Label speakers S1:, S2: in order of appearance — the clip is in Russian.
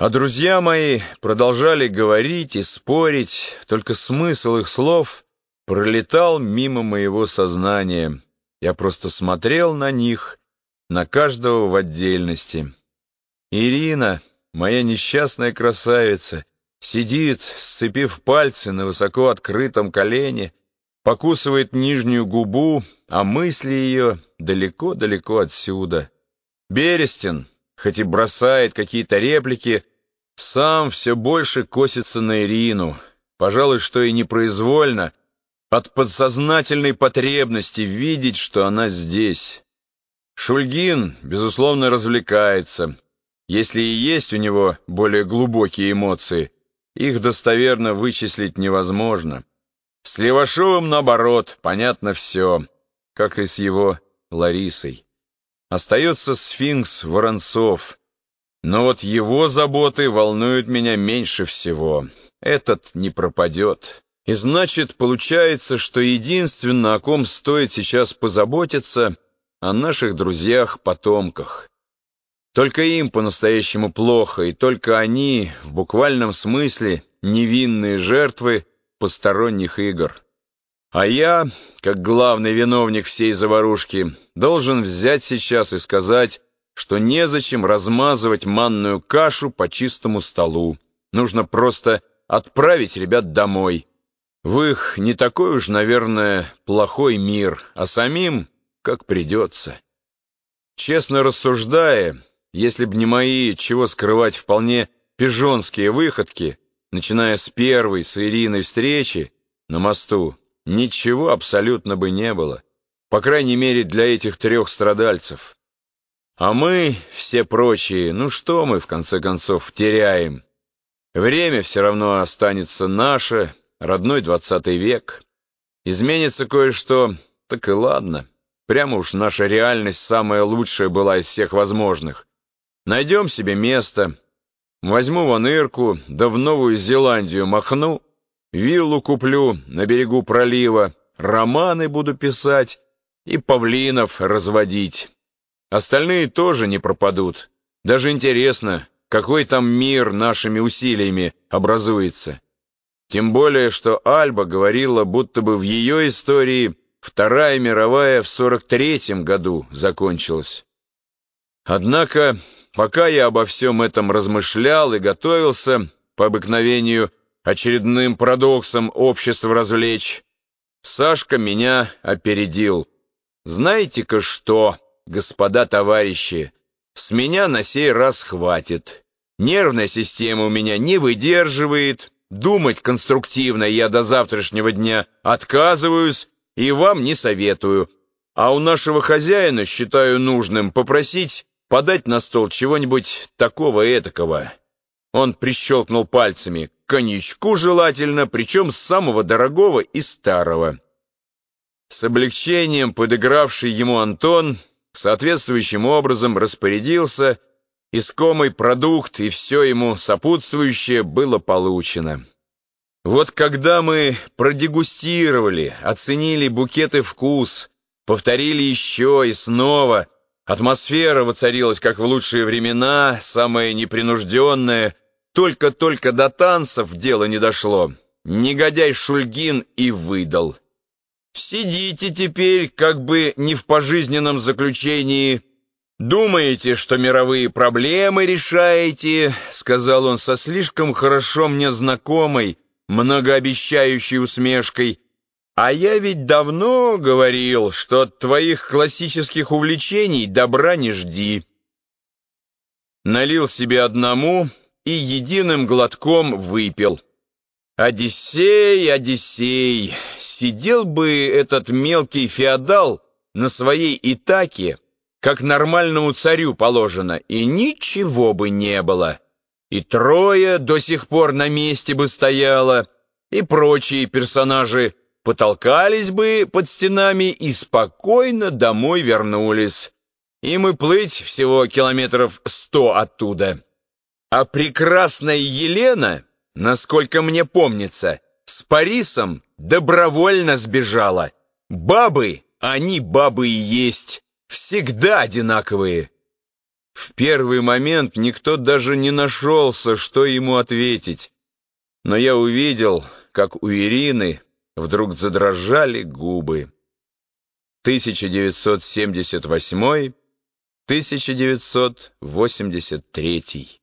S1: А друзья мои продолжали говорить и спорить, только смысл их слов пролетал мимо моего сознания. Я просто смотрел на них, на каждого в отдельности. Ирина, моя несчастная красавица, сидит, сцепив пальцы на высоко открытом колене, покусывает нижнюю губу, а мысли ее далеко-далеко отсюда. Берестин, хоть и бросает какие-то реплики, сам все больше косится на Ирину, пожалуй, что и непроизвольно, от подсознательной потребности видеть, что она здесь. Шульгин, безусловно, развлекается. Если и есть у него более глубокие эмоции, их достоверно вычислить невозможно. С Левашовым, наоборот, понятно все, как и с его Ларисой. Остается сфинкс Воронцов. Но вот его заботы волнуют меня меньше всего. Этот не пропадет. И значит, получается, что единственное, о ком стоит сейчас позаботиться, о наших друзьях-потомках. Только им по-настоящему плохо, и только они, в буквальном смысле, невинные жертвы посторонних игр. А я, как главный виновник всей заварушки, должен взять сейчас и сказать, что незачем размазывать манную кашу по чистому столу. Нужно просто отправить ребят домой. В их не такой уж, наверное, плохой мир, а самим как придется. Честно рассуждая, если б не мои, чего скрывать, вполне пижонские выходки, начиная с первой с Ириной встречи на мосту, ничего абсолютно бы не было. По крайней мере, для этих трех страдальцев. А мы, все прочие, ну что мы, в конце концов, теряем? Время все равно останется наше, родной двадцатый век. Изменится кое-что, так и ладно. Прямо уж наша реальность самая лучшая была из всех возможных. Найдем себе место, возьму ванырку, да в Новую Зеландию махну, виллу куплю на берегу пролива, романы буду писать и павлинов разводить. Остальные тоже не пропадут. Даже интересно, какой там мир нашими усилиями образуется. Тем более, что Альба говорила, будто бы в ее истории Вторая мировая в 43-м году закончилась. Однако, пока я обо всем этом размышлял и готовился, по обыкновению очередным парадоксом общества развлечь, Сашка меня опередил. Знаете-ка что? Господа товарищи, с меня на сей раз хватит. Нервная система у меня не выдерживает, думать конструктивно я до завтрашнего дня отказываюсь и вам не советую. А у нашего хозяина считаю нужным попросить подать на стол чего-нибудь такого-этакого. Он прищелкнул пальцами, коньячку желательно, причем самого дорогого и старого. С облегчением подыгравший ему Антон соответствующим образом распорядился, искомый продукт и все ему сопутствующее было получено. Вот когда мы продегустировали, оценили букеты вкус, повторили еще и снова, атмосфера воцарилась, как в лучшие времена, самая непринужденная, только-только до танцев дело не дошло. Негодяй Шульгин и выдал. Сидите теперь как бы не в пожизненном заключении. Думаете, что мировые проблемы решаете, сказал он со слишком хорошо мне знакомой, многообещающей усмешкой. А я ведь давно говорил, что от твоих классических увлечений добра не жди. Налил себе одному и единым глотком выпил. Одиссей, Одиссей, сидел бы этот мелкий феодал на своей Итаке, как нормальному царю положено, и ничего бы не было. И трое до сих пор на месте бы стояло, и прочие персонажи потолкались бы под стенами и спокойно домой вернулись. И плыть всего километров сто оттуда. А прекрасная Елена насколько мне помнится, с Парисом добровольно сбежала. Бабы, они бабы и есть, всегда одинаковые. В первый момент никто даже не нашелся, что ему ответить. Но я увидел, как у Ирины вдруг задрожали губы. 1978-1983